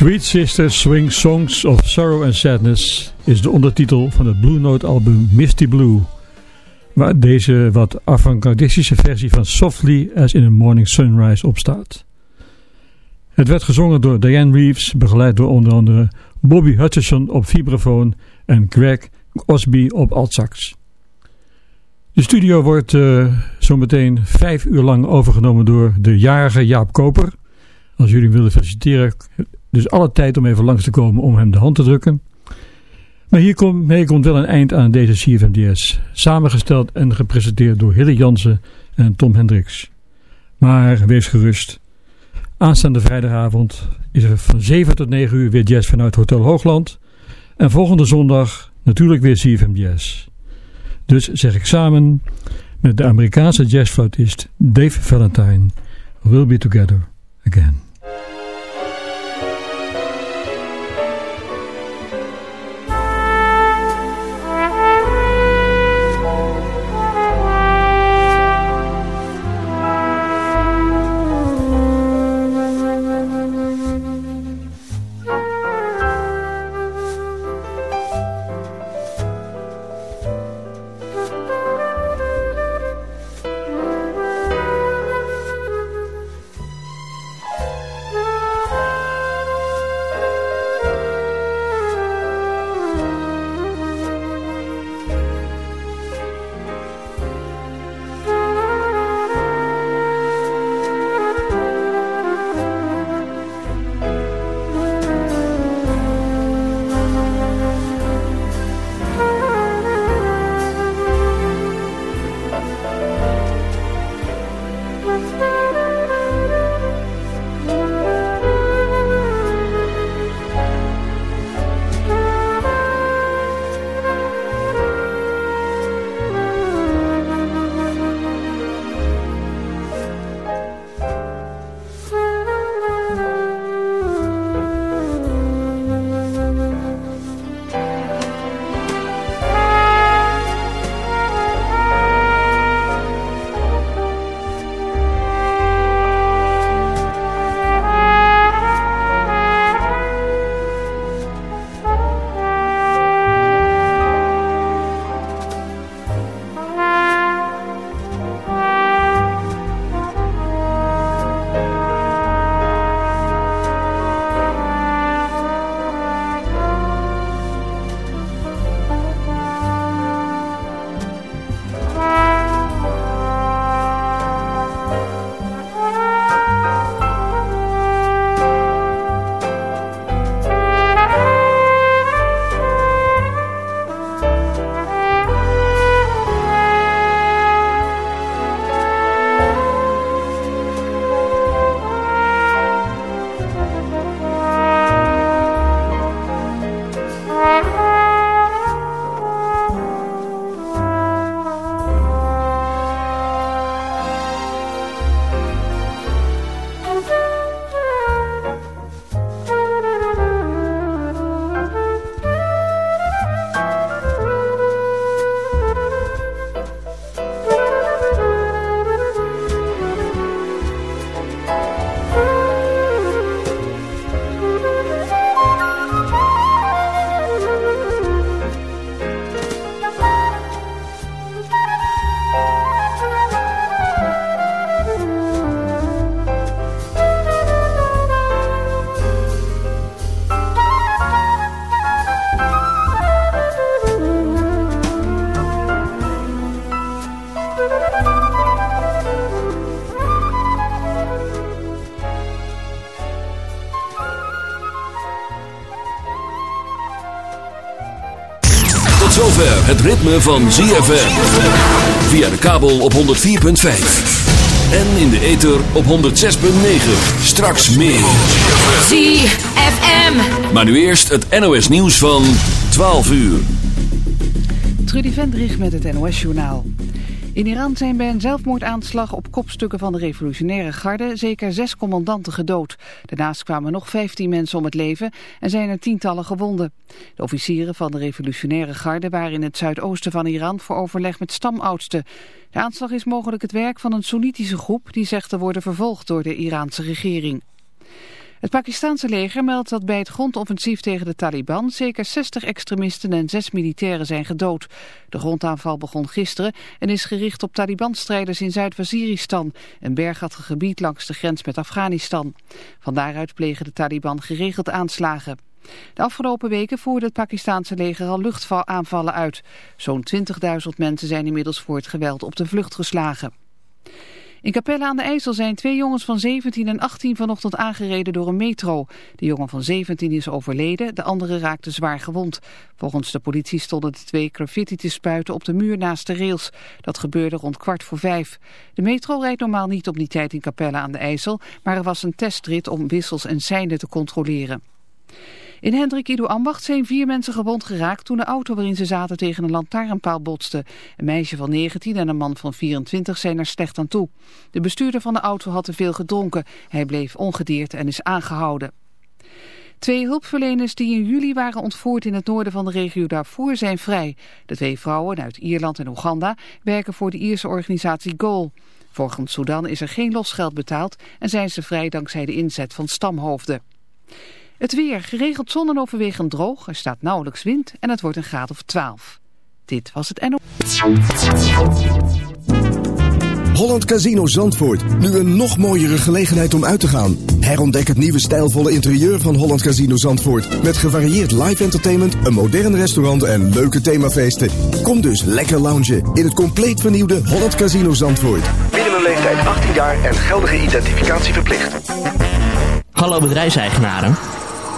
Sweet Sisters Swing Songs of Sorrow and Sadness is de ondertitel van het Blue Note album Misty Blue, waar deze wat avant-gardistische versie van Softly as in a Morning Sunrise op staat. Het werd gezongen door Diane Reeves, begeleid door onder andere Bobby Hutcherson op vibrafoon en Greg Osby op altsax. De studio wordt uh, zometeen vijf uur lang overgenomen door de jarige Jaap Koper. Als jullie willen feliciteren, dus alle tijd om even langs te komen om hem de hand te drukken. Maar hier komt, komt wel een eind aan deze CFMDS. Samengesteld en gepresenteerd door Hille Jansen en Tom Hendricks. Maar wees gerust. Aanstaande vrijdagavond is er van 7 tot 9 uur weer jazz vanuit Hotel Hoogland. En volgende zondag natuurlijk weer CFM. Dus zeg ik samen met de Amerikaanse jazzfluitist Dave Valentine. We'll be together again. Ritme van ZFM. Via de kabel op 104.5. En in de ether op 106.9. Straks meer. ZFM. Maar nu eerst het NOS nieuws van 12 uur. Trudy Vendrich met het NOS journaal. In Iran zijn bij een zelfmoordaanslag op kopstukken van de revolutionaire garde zeker zes commandanten gedood. Daarnaast kwamen nog vijftien mensen om het leven en zijn er tientallen gewonden. Officieren van de revolutionaire garde waren in het zuidoosten van Iran voor overleg met stamoudsten. De aanslag is mogelijk het werk van een Soenitische groep die zegt te worden vervolgd door de Iraanse regering. Het Pakistanse leger meldt dat bij het grondoffensief tegen de Taliban zeker 60 extremisten en 6 militairen zijn gedood. De grondaanval begon gisteren en is gericht op Taliban-strijders in Zuid-Waziristan, een bergachtig gebied langs de grens met Afghanistan. Van daaruit plegen de Taliban geregeld aanslagen. De afgelopen weken voerde het Pakistanse leger al luchtaanvallen uit. Zo'n 20.000 mensen zijn inmiddels voor het geweld op de vlucht geslagen. In Capelle aan de IJssel zijn twee jongens van 17 en 18 vanochtend aangereden door een metro. De jongen van 17 is overleden, de andere raakte zwaar gewond. Volgens de politie stonden de twee graffiti te spuiten op de muur naast de rails. Dat gebeurde rond kwart voor vijf. De metro rijdt normaal niet op die tijd in Capelle aan de IJssel, maar er was een testrit om wissels en seinen te controleren. In Hendrik Ido Ambacht zijn vier mensen gewond geraakt toen de auto waarin ze zaten tegen een lantaarnpaal botste. Een meisje van 19 en een man van 24 zijn er slecht aan toe. De bestuurder van de auto had te veel gedronken. Hij bleef ongedeerd en is aangehouden. Twee hulpverleners die in juli waren ontvoerd in het noorden van de regio Darfur zijn vrij. De twee vrouwen uit Ierland en Oeganda werken voor de Ierse organisatie GOAL. Volgens Sudan is er geen losgeld betaald en zijn ze vrij dankzij de inzet van stamhoofden. Het weer, geregeld zon en overwegend droog. Er staat nauwelijks wind en het wordt een graad of 12. Dit was het NO. Holland Casino Zandvoort. Nu een nog mooiere gelegenheid om uit te gaan. Herontdek het nieuwe stijlvolle interieur van Holland Casino Zandvoort. Met gevarieerd live entertainment, een modern restaurant en leuke themafeesten. Kom dus lekker loungen in het compleet vernieuwde Holland Casino Zandvoort. Minimumleeftijd 18 jaar en geldige identificatie verplicht. Hallo bedrijfseigenaren.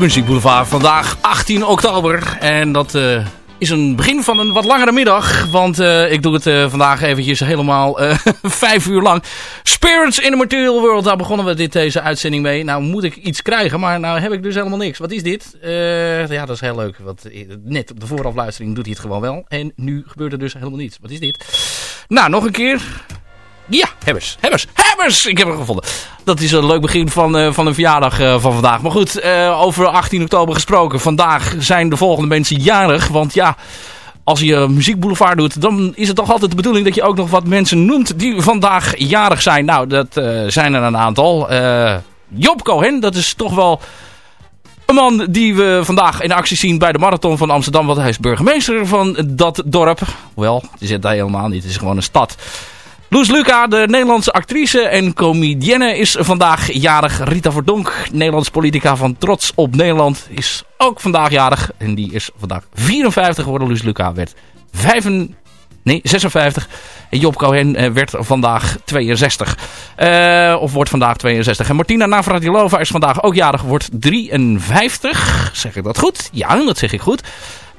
Muziek Boulevard. Vandaag 18 oktober. En dat uh, is een begin van een wat langere middag. Want uh, ik doe het uh, vandaag eventjes helemaal vijf uur lang. Spirits in the Material World. Daar begonnen we dit, deze uitzending mee. Nou moet ik iets krijgen. Maar nou heb ik dus helemaal niks. Wat is dit? ja, dat is heel leuk. Net op de voorafluistering doet hij het gewoon wel. En nu gebeurt er dus helemaal niets. Wat is dit? Nou, nog een keer. Ja, hebbers, hebbers, Ik heb hem gevonden. Dat is een leuk begin van, uh, van een verjaardag uh, van vandaag. Maar goed, uh, over 18 oktober gesproken. Vandaag zijn de volgende mensen jarig. Want ja, als je muziekboulevard doet, dan is het toch altijd de bedoeling dat je ook nog wat mensen noemt die vandaag jarig zijn. Nou, dat zijn er een aantal. Job Cohen, dat is toch wel een man die we vandaag in actie zien bij de Marathon van Amsterdam. Want hij is burgemeester van dat dorp. Wel, het is het helemaal niet. Het is gewoon een stad. Loes Luca, de Nederlandse actrice en comedienne, is vandaag jarig. Rita Verdonk, Nederlands politica van Trots op Nederland, is ook vandaag jarig. En die is vandaag 54 geworden. Loes Luca werd 5, nee, 56. En Job Cohen eh, werd vandaag 62. Uh, of wordt vandaag 62. En Martina Navratilova is vandaag ook jarig, wordt 53. Zeg ik dat goed? Ja, dat zeg ik goed.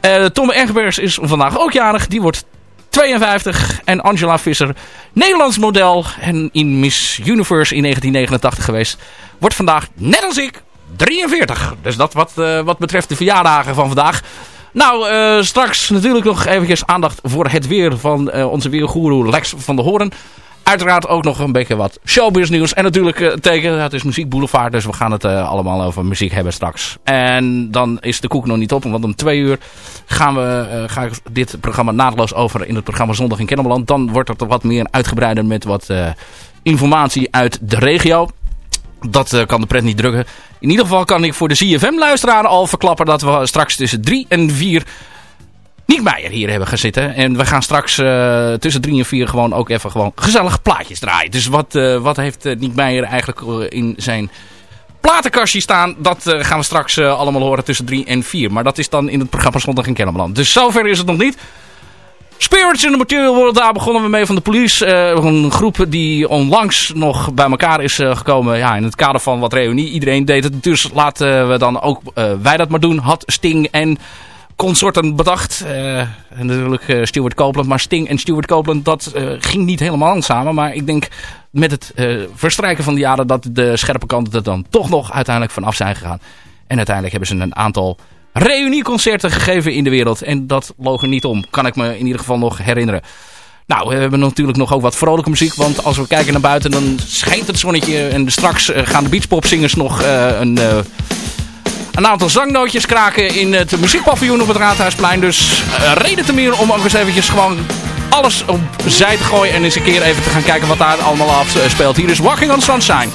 Uh, Tom Egbers is vandaag ook jarig. Die wordt 52. En Angela Visser, Nederlands model en in Miss Universe in 1989 geweest. Wordt vandaag, net als ik, 43. Dus dat wat, uh, wat betreft de verjaardagen van vandaag. Nou, uh, straks natuurlijk nog eventjes aandacht voor het weer van uh, onze weergoeroe Lex van der Hoorn. Uiteraard ook nog een beetje wat showbiz nieuws. En natuurlijk uh, teken, het is Muziek Boulevard. Dus we gaan het uh, allemaal over muziek hebben straks. En dan is de koek nog niet op. Want om twee uur gaan we, uh, ga ik dit programma naadloos over in het programma Zondag in Kennemerland. Dan wordt het wat meer uitgebreider met wat informatie uit de regio. Dat kan de pret niet drukken. In ieder geval kan ik voor de CFM-luisteraar al verklappen dat we straks tussen drie en vier Niek Meijer hier hebben gaan zitten. En we gaan straks uh, tussen drie en vier gewoon ook even gewoon gezellig plaatjes draaien. Dus wat, uh, wat heeft uh, Niek Meijer eigenlijk in zijn platenkastje staan? Dat gaan we straks allemaal horen tussen drie en vier. Maar dat is dan in het programma Zondag in Kennemerland. Dus zover is het nog niet. Spirits in the Material World, daar begonnen we mee van de police. een groep die onlangs nog bij elkaar is gekomen ja, in het kader van wat reunie. Iedereen deed het, dus laten we dan ook wij dat maar doen. Had Sting en consorten bedacht. Uh, en natuurlijk uh, Stuart Copeland. Maar Sting en Stuart Copeland, dat uh, ging niet helemaal samen. Maar ik denk met het verstrijken van de jaren dat de scherpe kanten er dan toch nog uiteindelijk vanaf zijn gegaan. En uiteindelijk hebben ze een aantal reunieconcerten gegeven in de wereld. En dat loog er niet om, kan ik me in ieder geval nog herinneren. Nou, we hebben natuurlijk nog ook wat vrolijke muziek. Want als we kijken naar buiten, dan schijnt het zonnetje. En straks gaan de beachpopzingers nog een een aantal zangnootjes kraken in het muziekpaviljoen op het Raadhuisplein. Dus uh, reden te meer om ook eens eventjes gewoon alles opzij te gooien en eens een keer even te gaan kijken wat daar allemaal afspeelt. Hier is Walking on Sunshine.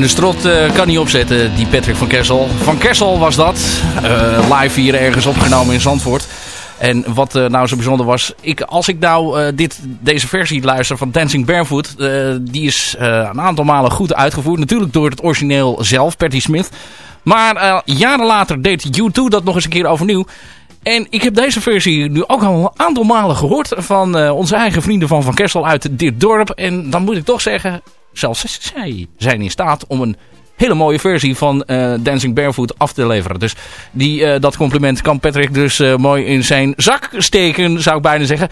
De strot eh, kan niet opzetten, die Patrick van Kessel. Van Kessel was dat. Eh, live hier ergens opgenomen in Zandvoort. En wat eh, nou zo bijzonder was, ik, als ik nou dit, deze versie luister van Dancing Barefoot, die is een aantal malen goed uitgevoerd. Natuurlijk door het origineel zelf, Patty Smith. Maar jaren later deed U2 dat nog eens een keer overnieuw. En ik heb deze versie nu ook al een aantal malen gehoord van onze eigen vrienden van Van Kessel uit dit dorp. En dan moet ik toch zeggen, Zelfs zij zijn in staat om een hele mooie versie van eh, Dancing Barefoot af te leveren. Dus die, eh, dat compliment kan Patrick dus eh, mooi in zijn zak steken, zou ik bijna zeggen.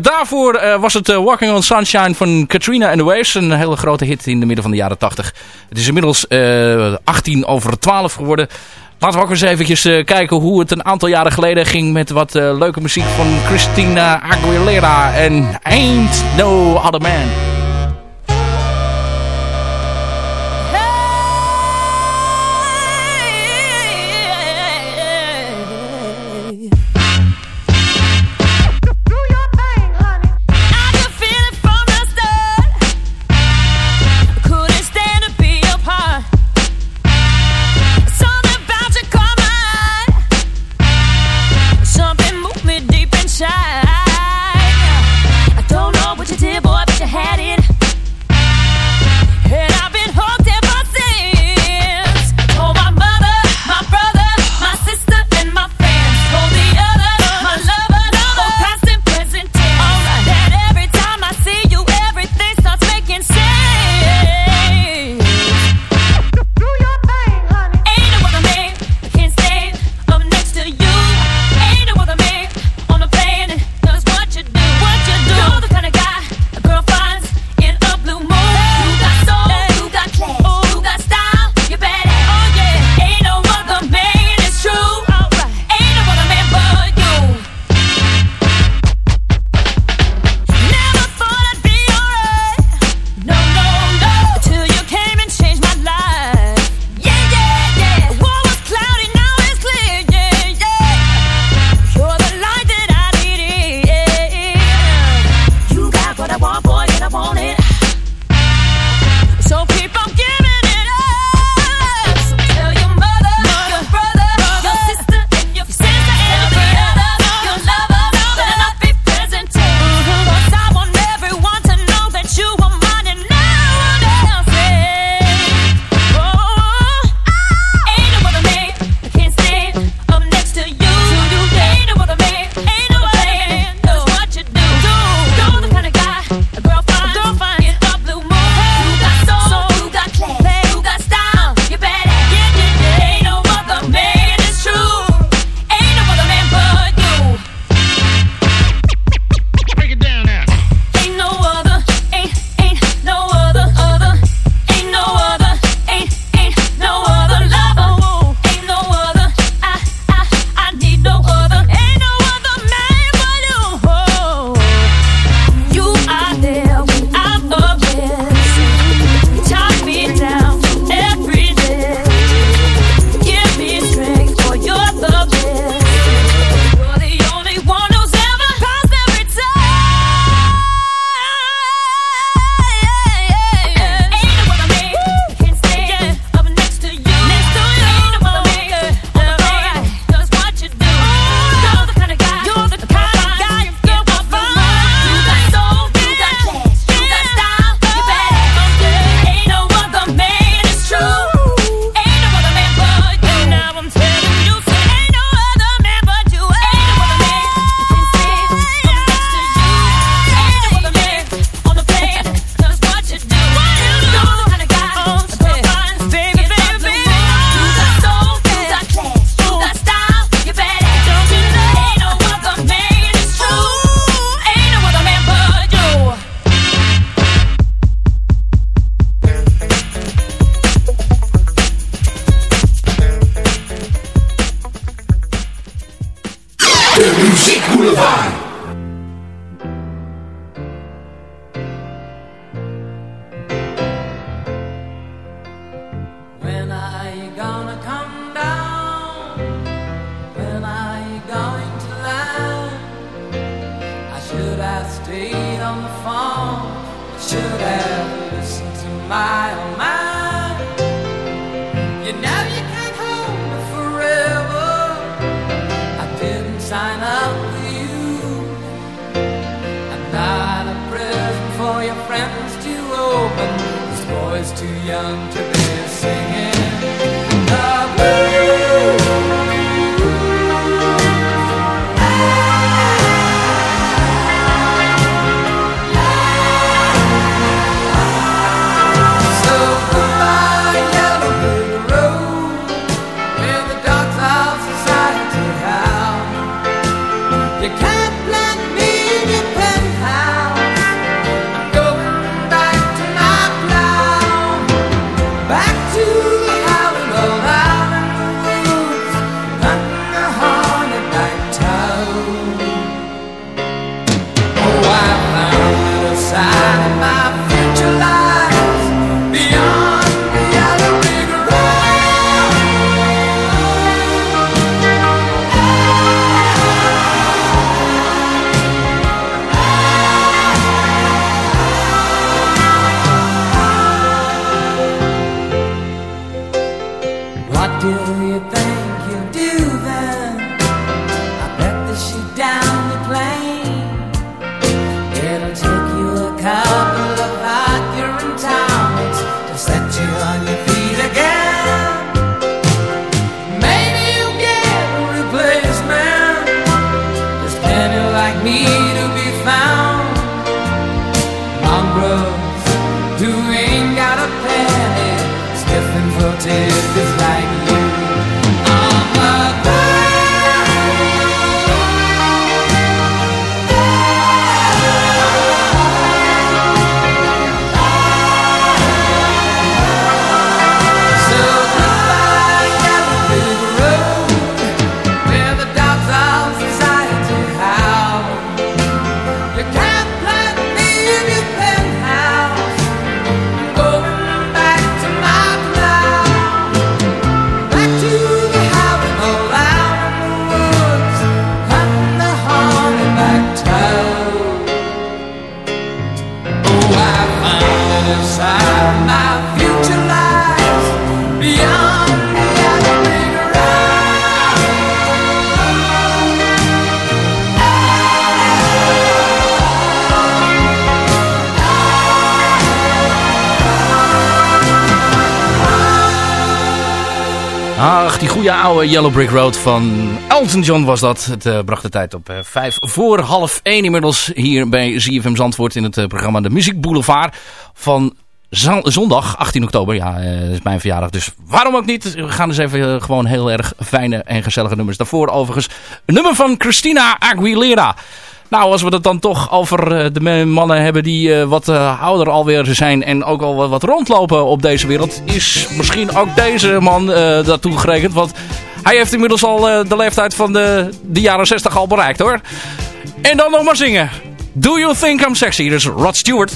daarvoor was het Walking on Sunshine van Katrina and the Waves. Een hele grote hit in de midden van de jaren 80. Het is inmiddels 18 over 12 geworden. Laten we ook eens eventjes kijken hoe het een aantal jaren geleden ging met wat leuke muziek van Christina Aguilera en Ain't No Other Man. Ach, die goede oude Yellow Brick Road van Elton John was dat. Het eh, bracht de tijd op eh, vijf voor half één inmiddels hier bij ZFM Zandvoort in het eh, programma De Muziek Boulevard van zondag 18 oktober. Ja, is mijn verjaardag, dus waarom ook niet? We gaan dus even gewoon heel erg fijne en gezellige nummers daarvoor. Overigens, een nummer van Christina Aguilera. Nou, als we het dan toch over eh, de mannen hebben die eh, wat eh, ouder alweer zijn en ook al wat rondlopen op deze wereld, is misschien ook deze man uh, daartoe gerekend. Want hij heeft inmiddels al de leeftijd van de, de jaren 60 al bereikt hoor. En dan nog maar zingen. Do you think I'm sexy? Dus Rod Stewart.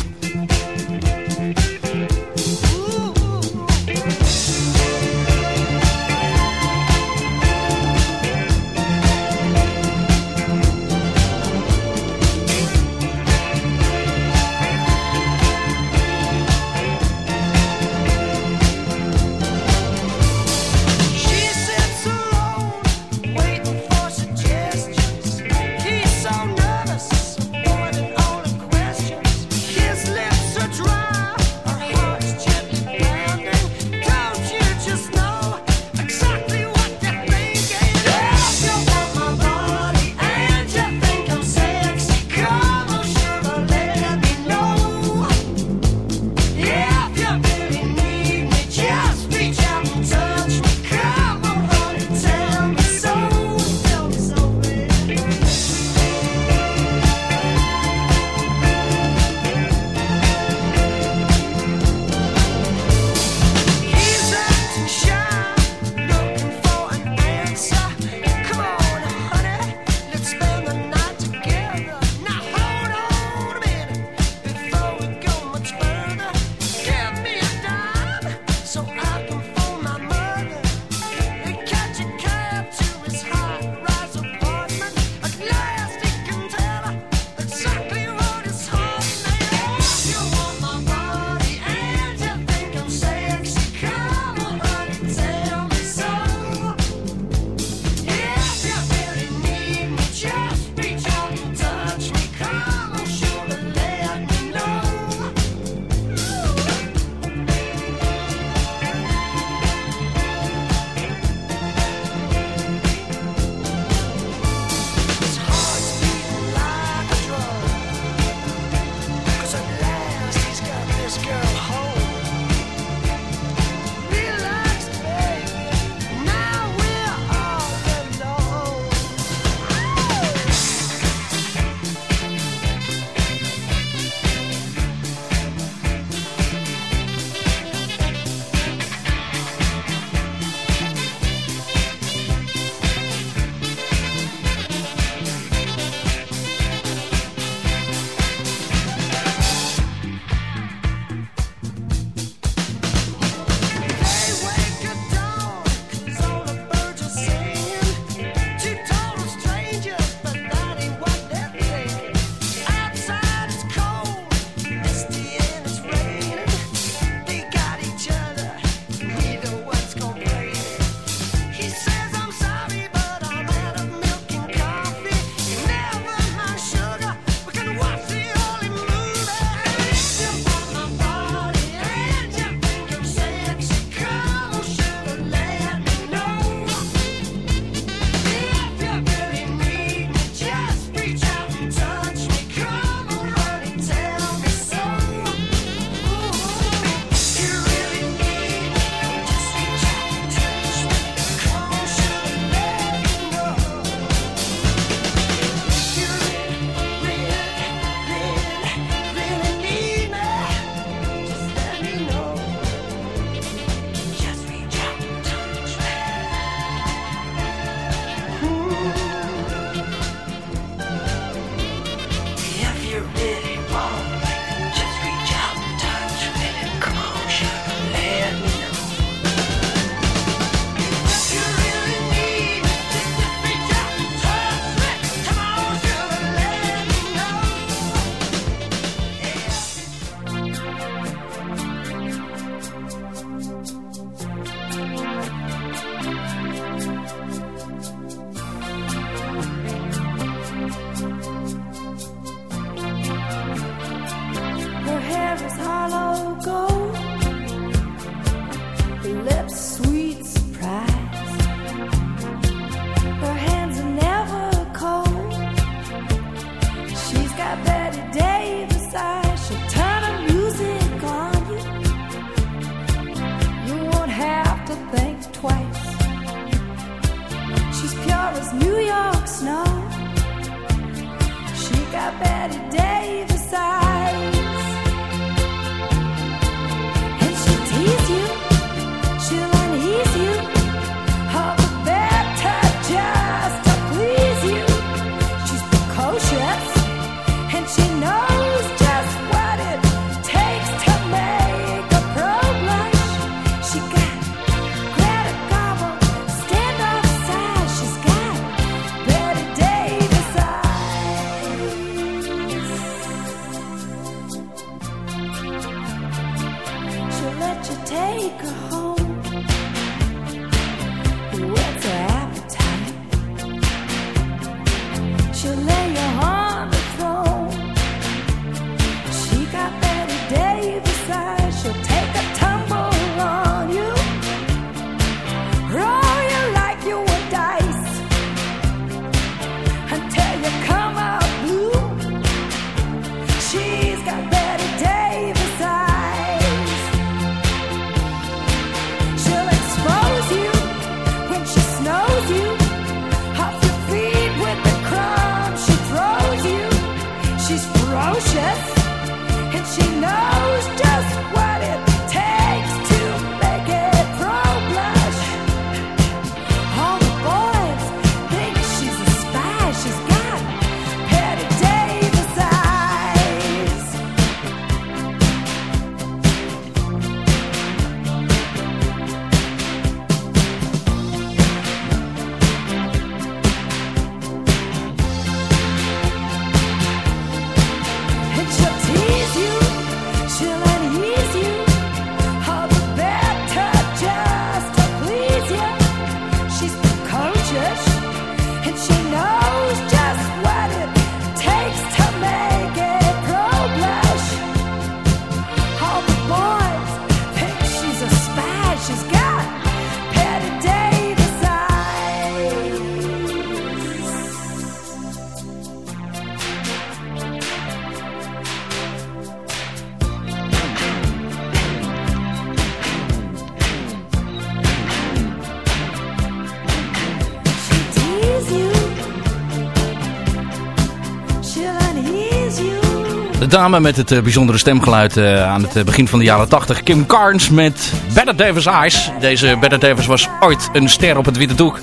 Dame met het eh, bijzondere stemgeluid eh, aan het eh, begin van de jaren 80. Kim Carnes met Better Davis Eyes. Deze Better Davis was ooit een ster op het witte doek.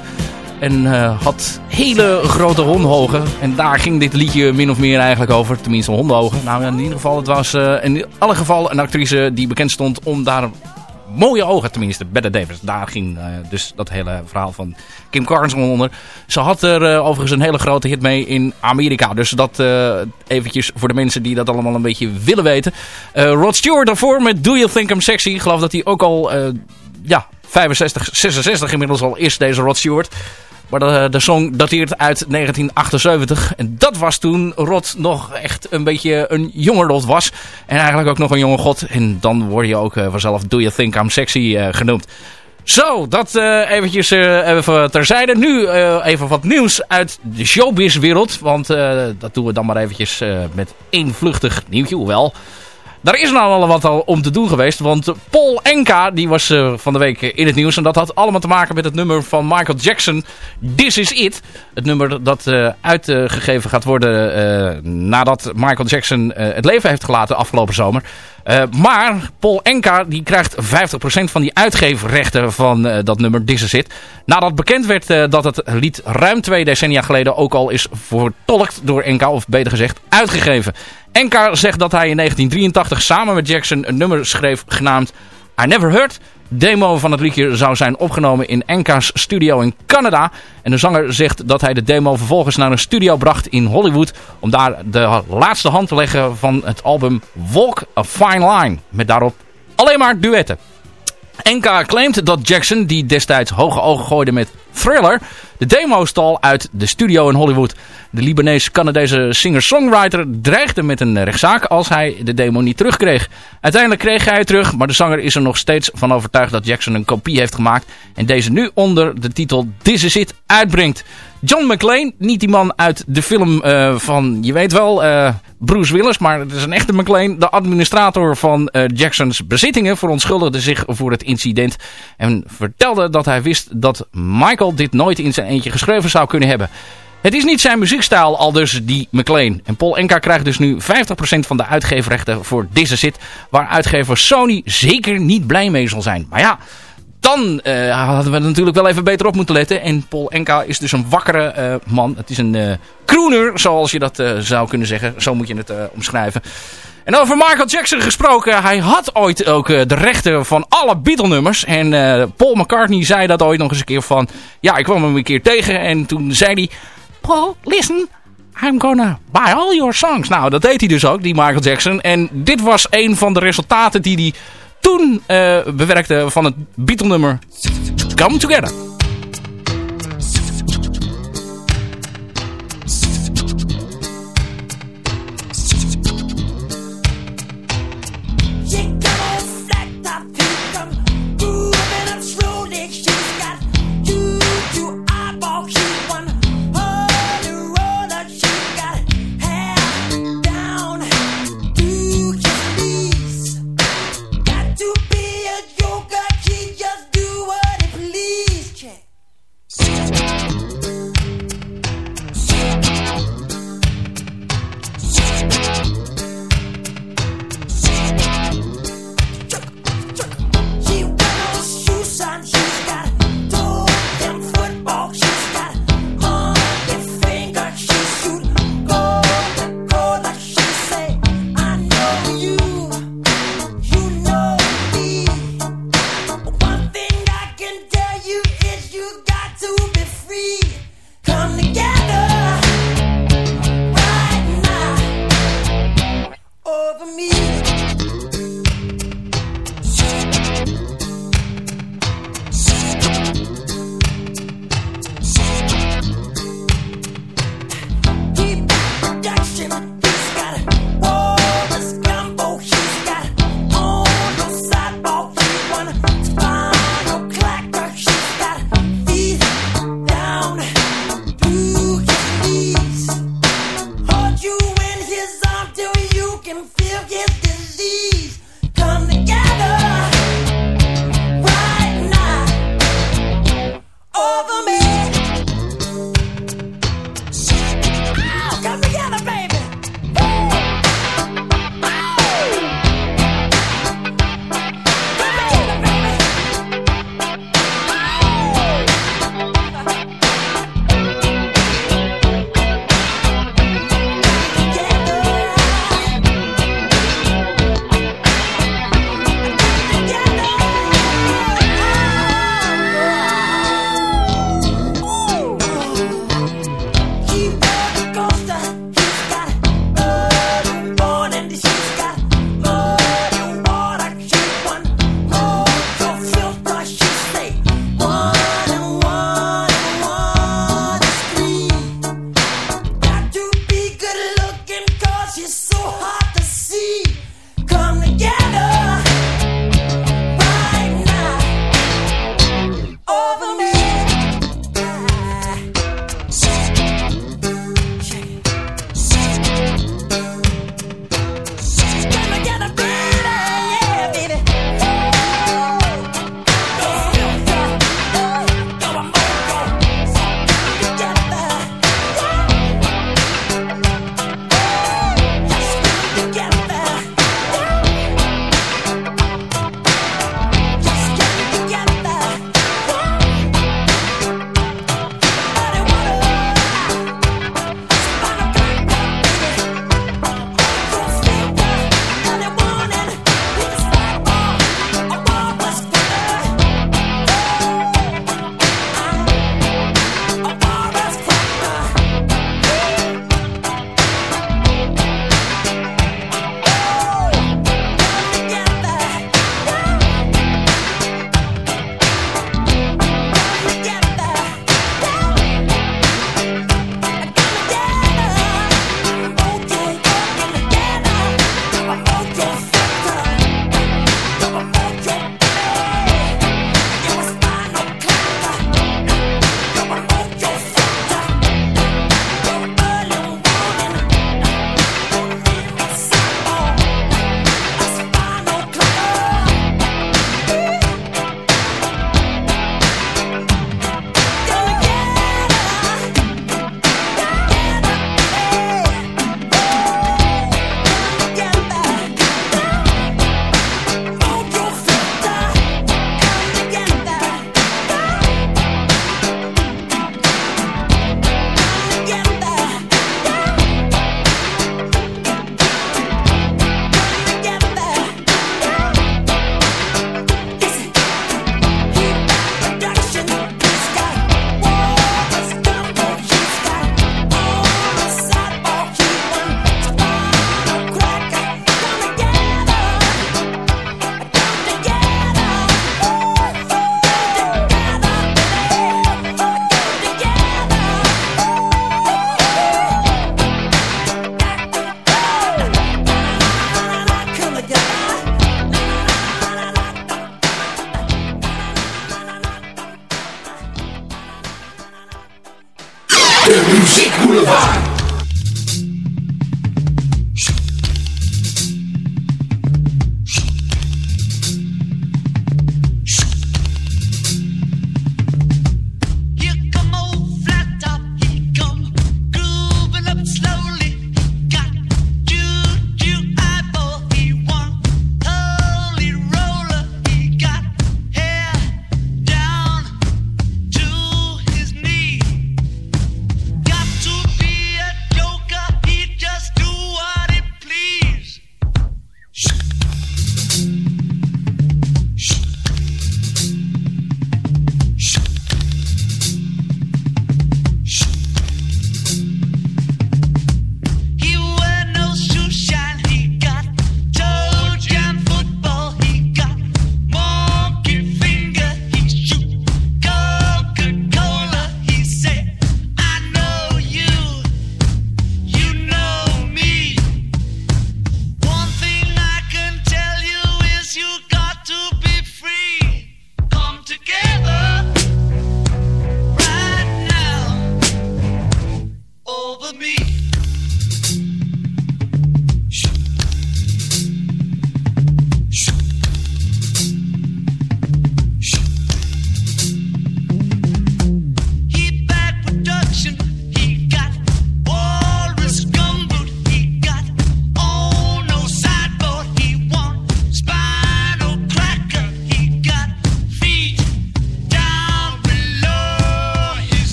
En had hele grote hondenhogen. En daar ging dit liedje min of meer eigenlijk over. Tenminste hondenhogen. Nou in ieder geval, het was in alle gevallen een actrice die bekend stond om daar mooie ogen tenminste. Better Davis. Daar ging eh, dus dat hele verhaal van Kim Carnes onder. Ze had er eh, overigens een hele grote hit mee in Amerika. Dus dat eh, eventjes voor de mensen die dat allemaal een beetje willen weten. Rod Stewart daarvoor met Do You Think I'm Sexy. Ik geloof dat hij ook al ja, 65, 66 inmiddels al is, deze Rod Stewart. Maar de, de song dateert uit 1978. En dat was toen Rod nog echt een beetje een jonge Rod was. En eigenlijk ook nog een jonge god. En dan word je ook eh, vanzelf Do You Think I'm Sexy eh, genoemd. Zo, dat eh, eventjes even terzijde. Nu even wat nieuws uit de showbizwereld. Want dat doen we dan maar eventjes met één vluchtig nieuwtje. Hoewel, daar is nou al wat al om te doen geweest. Want Paul Enka die was eh, van de week in het nieuws. En dat had allemaal te maken met het nummer van Michael Jackson. This Is It. Het nummer dat eh, uitgegeven gaat worden eh, nadat Michael Jackson het leven heeft gelaten afgelopen zomer. Eh, maar Paul Enka die krijgt 50% van die uitgeefrechten van eh, dat nummer This Is It. Nadat bekend werd eh, dat het lied ruim twee decennia geleden ook al is vertolkt door Enka. Of beter gezegd uitgegeven. Enka zegt dat hij in 1983 samen met Jackson een nummer schreef genaamd I Never Heard. Demo van het liedje zou zijn opgenomen in Enka's studio in Canada. En de zanger zegt dat hij de demo vervolgens naar een studio bracht in Hollywood. Om daar de laatste hand te leggen van het album Walk a Fine Line. Met daarop alleen maar duetten. Enka claimt dat Jackson, die destijds hoge ogen gooide met Thriller, de demo stal uit de studio in Hollywood. De Libanees-Canadese singer-songwriter dreigde met een rechtszaak als hij de demo niet terugkreeg. Uiteindelijk kreeg hij het terug, maar de zanger is er nog steeds van overtuigd dat Jackson een kopie heeft gemaakt en deze nu onder de titel This Is It uitbrengt. John McClane, niet die man uit de film eh, van, je weet wel, eh, Bruce Willis, maar het is een echte McClane. De administrator van eh, Jacksons bezittingen verontschuldigde zich voor het incident en vertelde dat hij wist dat Michael dit nooit in zijn eentje geschreven zou kunnen hebben. Het is niet zijn muziekstijl, al dus die McLean. En Paul Enka krijgt dus nu 50% van de uitgeefrechten voor This Is It, waar uitgever Sony zeker niet blij mee zal zijn. Maar ja, dan eh, hadden we natuurlijk wel even beter op moeten letten. En Paul Enka is dus een wakkere eh, man. Het is een eh crooner, zoals je dat zou kunnen zeggen. Zo moet je het omschrijven. En over Michael Jackson gesproken. Hij had ooit ook de rechten van alle Beatle-nummers. En Paul McCartney zei dat ooit nog eens een keer van... Ja, ik kwam hem een keer tegen en toen zei hij... Paul, listen, I'm gonna buy all your songs. Nou, dat deed hij dus ook, die Michael Jackson. En dit was een van de resultaten die hij toen eh, bewerkte van het Beatle nummer Come Together.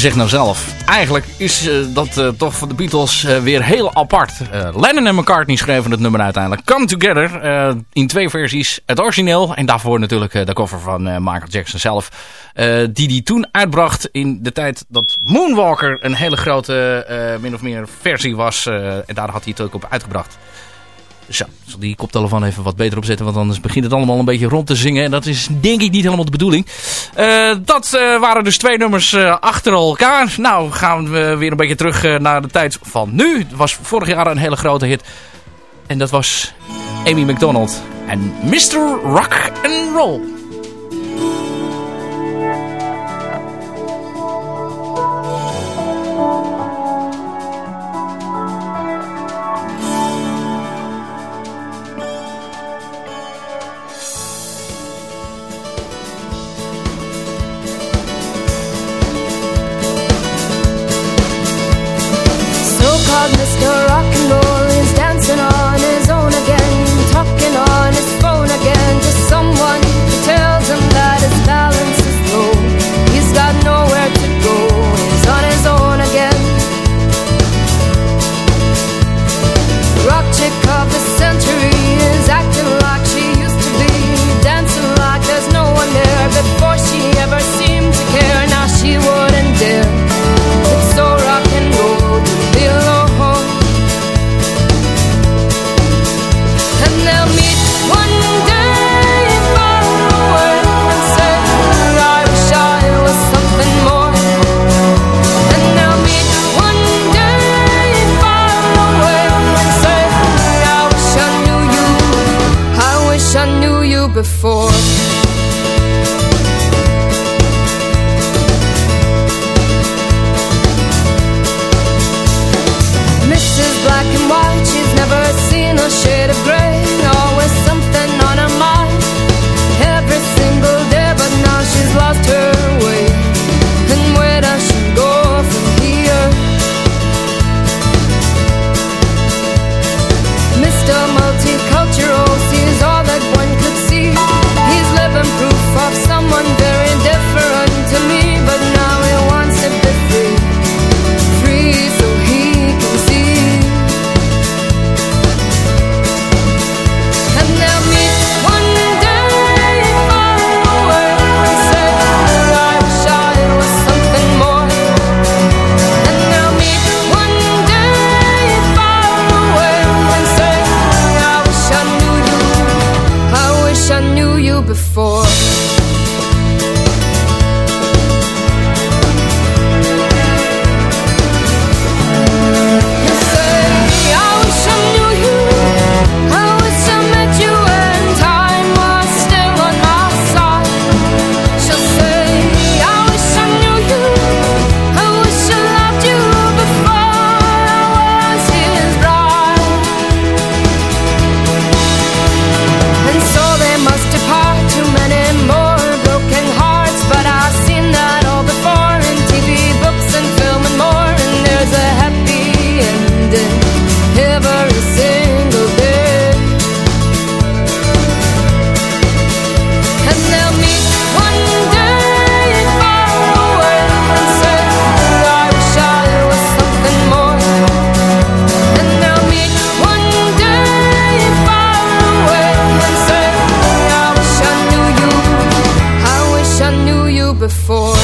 Zeg nou zelf. Eigenlijk is eh, dat eh, toch van de Beatles eh, weer heel apart. Lennon en McCartney schreven het nummer uiteindelijk. Come Together. in twee versies. Het origineel. En daarvoor natuurlijk de cover van Michael Jackson zelf. die die toen uitbracht in de tijd dat Moonwalker een hele grote min of meer versie was. en daar had hij het ook op uitgebracht. Zo, ik zal die koptelefoon even wat beter opzetten, want anders begint het allemaal een beetje rond te zingen. En dat is denk ik niet helemaal de bedoeling. Eh, dat eh, waren dus twee nummers eh, achter elkaar. Nou gaan we weer een beetje terug naar de tijd van nu. Het was vorig jaar een hele grote hit. En dat was Amy McDonald en Mr. Rock and Roll. black and white. She's never seen a shade of gray. before.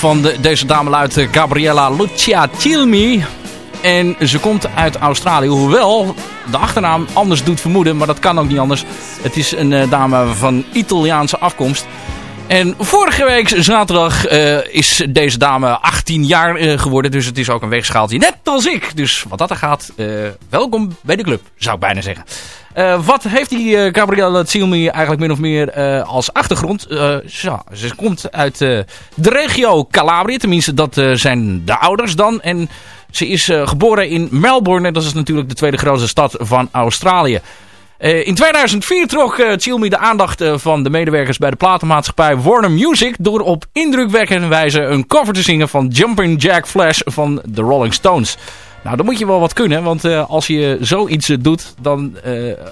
Van de, deze dame luidt eh, Gabriella Lucia Chilmi. En ze komt uit Australië. Hoewel de achternaam anders doet vermoeden. Maar dat kan ook niet anders. Het is een eh, dame van Italiaanse afkomst. En vorige week zaterdag eh, is deze dame 18 jaar geworden. Dus het is ook een weegschaaltje. Net als ik. Dus wat dat er gaat, eh, welkom bij de club. Zou ik bijna zeggen. Eh, wat heeft die eh, Gabriella Cilmi eigenlijk min of meer als achtergrond? Ja, ze komt uit de regio Calabria. Tenminste, dat zijn de ouders dan. En ze is geboren in Melbourne. En dat is natuurlijk de tweede grootste stad van Australië. Eh, in 2004 trok uh, de aandacht eh, van de medewerkers bij de platenmaatschappij Warner Music door op indrukwekkende wijze een cover te zingen van Jumping Jack Flash van de Rolling Stones. Nou, dan moet je wel wat kunnen, want als je zoiets doet, dan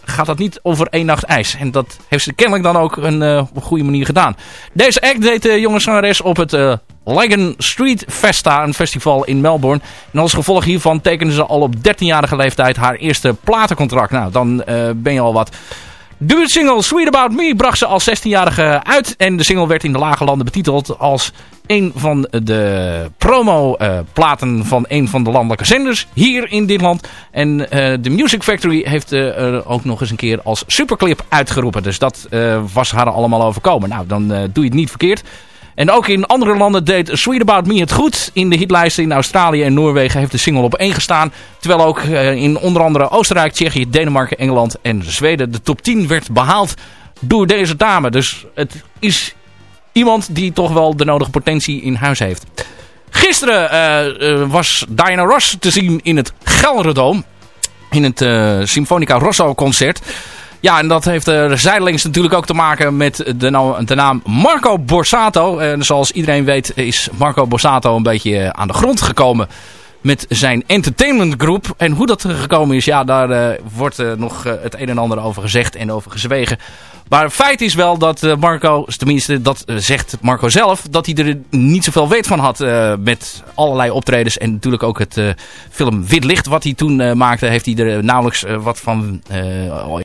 gaat dat niet over één nacht ijs. En dat heeft ze kennelijk dan ook op een goede manier gedaan. Deze act deed de jonge zangeres op het eh Legan Street Festa, een festival in Melbourne. En als gevolg hiervan tekende ze al op 13-jarige leeftijd haar eerste platencontract. Nou, dan eh, ben je al wat. De single Sweet About Me bracht ze als 16-jarige uit. En de single werd in de lage landen betiteld als een van de promo-platen van een van de landelijke zenders hier in dit land. En eh, de Music Factory heeft eh, er ook nog eens een keer als superclip uitgeroepen. Dus dat eh, was haar allemaal overkomen. Nou, dan eh, doe je het niet verkeerd. En ook in andere landen deed Sweet About Me het goed. In de hitlijsten in Australië en Noorwegen heeft de single op één gestaan. Terwijl ook eh, in onder andere Oostenrijk, Tsjechië, Denemarken, Engeland en Zweden de top 10 werd behaald door deze dame. Dus het is iemand die toch wel de nodige potentie in huis heeft. Gisteren eh, eh, was Diana Ross te zien in het Gelderdoom. In het eh Symfonica Rosso concert. Ja, en dat heeft er zijdelings natuurlijk ook te maken met de, nou- de naam Marco Borsato. En zoals iedereen weet is Marco Borsato een beetje eh, aan de grond gekomen met zijn entertainment group. En hoe dat gekomen is, ja, daar eh, wordt eh, nog eh, het een en ander over gezegd en over gezwegen. Maar feit is wel dat eh, Marco, tenminste dat eh, zegt Marco zelf, dat hij er niet zoveel weet van had eh, met allerlei optredens. En natuurlijk ook het eh, film Wit Licht wat hij toen eh, maakte, heeft hij er nauwelijks eh, wat van eh,